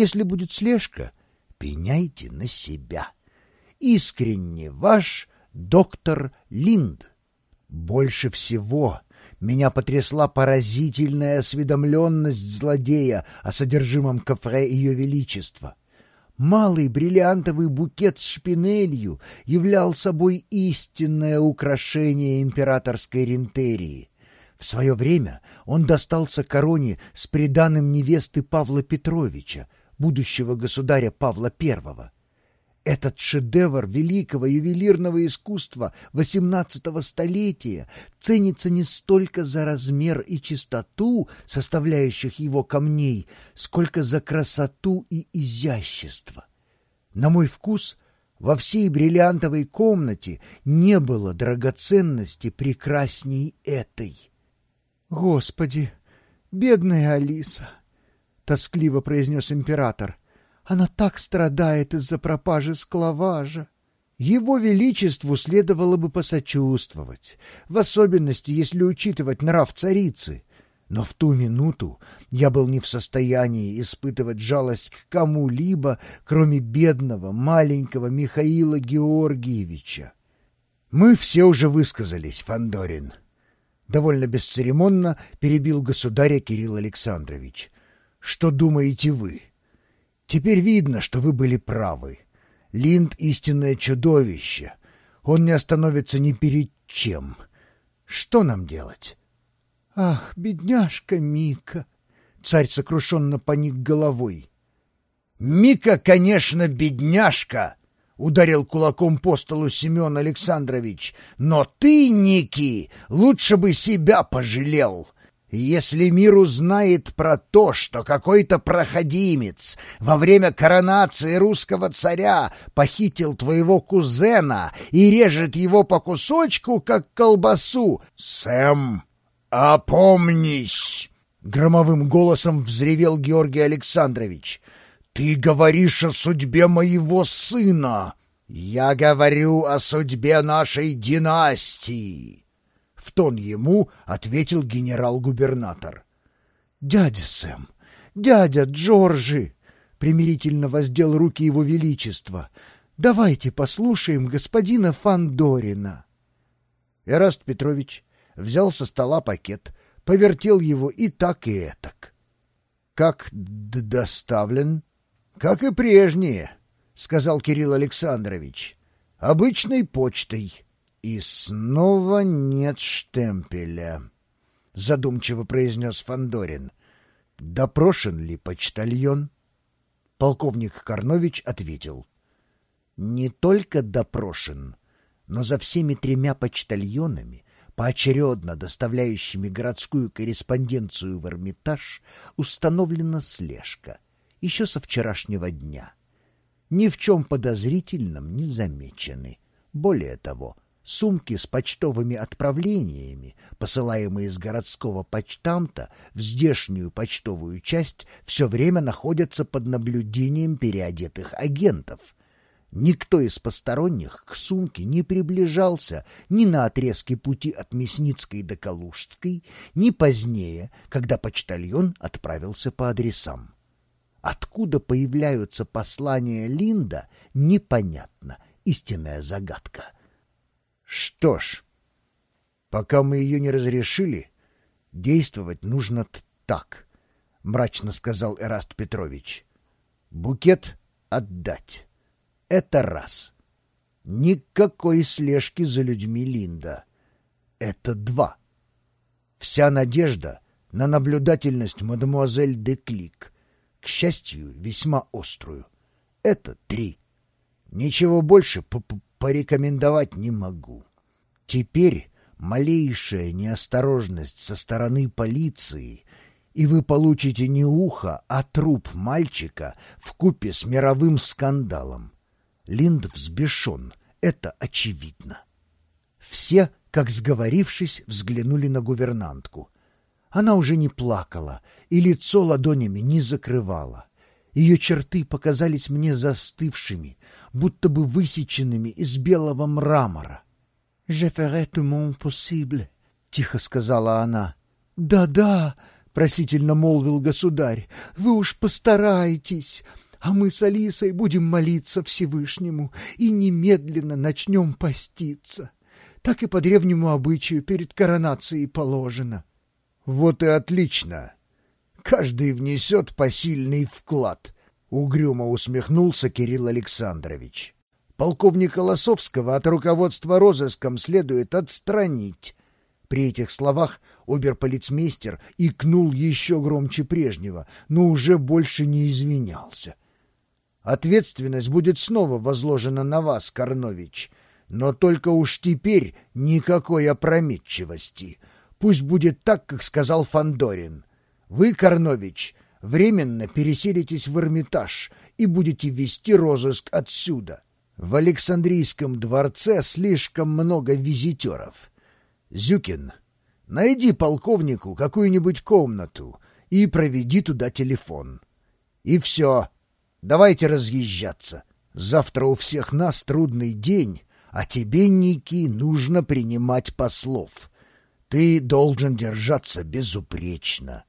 Если будет слежка, пеняйте на себя. Искренне ваш доктор Линд. Больше всего меня потрясла поразительная осведомленность злодея о содержимом кофре Ее Величества. Малый бриллиантовый букет с шпинелью являл собой истинное украшение императорской рентерии. В свое время он достался короне с приданым невесты Павла Петровича, будущего государя Павла I. Этот шедевр великого ювелирного искусства XVIII столетия ценится не столько за размер и чистоту составляющих его камней, сколько за красоту и изящество. На мой вкус, во всей бриллиантовой комнате не было драгоценности прекрасней этой. «Господи, бедная Алиса!» — тоскливо произнес император — она так страдает из-за пропажи склаважа. Его Величеству следовало бы посочувствовать, в особенности, если учитывать нрав царицы. Но в ту минуту я был не в состоянии испытывать жалость к кому-либо, кроме бедного маленького Михаила Георгиевича. Мы все уже высказались, Фандорин. Довольно бесцеремонно перебил государя Кирилл Александрович. Что думаете вы? Теперь видно, что вы были правы. Линд — истинное чудовище. Он не остановится ни перед чем. Что нам делать? — Ах, бедняжка Мика! Царь сокрушенно поник головой. — Мика, конечно, бедняжка! — ударил кулаком по столу Семен Александрович. — Но ты, Ники, лучше бы себя пожалел! — если мир узнает про то, что какой-то проходимец во время коронации русского царя похитил твоего кузена и режет его по кусочку, как колбасу, Сэм, опомнись! Громовым голосом взревел Георгий Александрович. «Ты говоришь о судьбе моего сына!» «Я говорю о судьбе нашей династии!» В тон ему ответил генерал-губернатор. «Дядя Сэм, дядя Джорджи!» — примирительно воздел руки его величества. «Давайте послушаем господина Фандорина. Эраст Петрович взял со стола пакет, повертел его и так, и этак. «Как доставлен?» «Как и прежние», — сказал Кирилл Александрович. «Обычной почтой». «И снова нет штемпеля», — задумчиво произнес Фандорин. «Допрошен ли почтальон?» Полковник Карнович ответил. «Не только допрошен, но за всеми тремя почтальонами, поочередно доставляющими городскую корреспонденцию в Эрмитаж, установлена слежка еще со вчерашнего дня. Ни в чем подозрительном не замечены. Более того, — Сумки с почтовыми отправлениями, посылаемые из городского почтамта в здешнюю почтовую часть, все время находятся под наблюдением переодетых агентов. Никто из посторонних к сумке не приближался ни на отрезке пути от Мясницкой до Калужской, ни позднее, когда почтальон отправился по адресам. Откуда появляются послания Линда, непонятно, истинная загадка — что ж, пока мы ее не разрешили, действовать нужно так, — мрачно сказал Эраст Петрович. Букет отдать. Это раз. Никакой слежки за людьми Линда. Это два. Вся надежда на наблюдательность мадемуазель де Клик, к счастью, весьма острую. Это три. Ничего больше п -п порекомендовать не могу. Теперь малейшая неосторожность со стороны полиции, и вы получите не ухо, а труп мальчика в купе с мировым скандалом. Линд взбешен, это очевидно. Все, как сговорившись, взглянули на гувернантку. Она уже не плакала и лицо ладонями не закрывала. Ее черты показались мне застывшими, будто бы высеченными из белого мрамора. «Je ferai tout mon possible», — тихо сказала она. «Да-да», — просительно молвил государь, — вы уж постарайтесь, а мы с Алисой будем молиться Всевышнему и немедленно начнем поститься. Так и по древнему обычаю перед коронацией положено. — Вот и отлично. Каждый внесет посильный вклад, — угрюмо усмехнулся Кирилл Александрович. Полковника Лосовского от руководства розыском следует отстранить. При этих словах оберполицмейстер икнул еще громче прежнего, но уже больше не извинялся. Ответственность будет снова возложена на вас, Корнович, но только уж теперь никакой опрометчивости. Пусть будет так, как сказал Фандорин. Вы, Корнович, временно переселитесь в Эрмитаж и будете вести розыск отсюда. В Александрийском дворце слишком много визитеров. Зюкин, найди полковнику какую-нибудь комнату и проведи туда телефон. И все. Давайте разъезжаться. Завтра у всех нас трудный день, а тебе, Ники, нужно принимать послов. Ты должен держаться безупречно.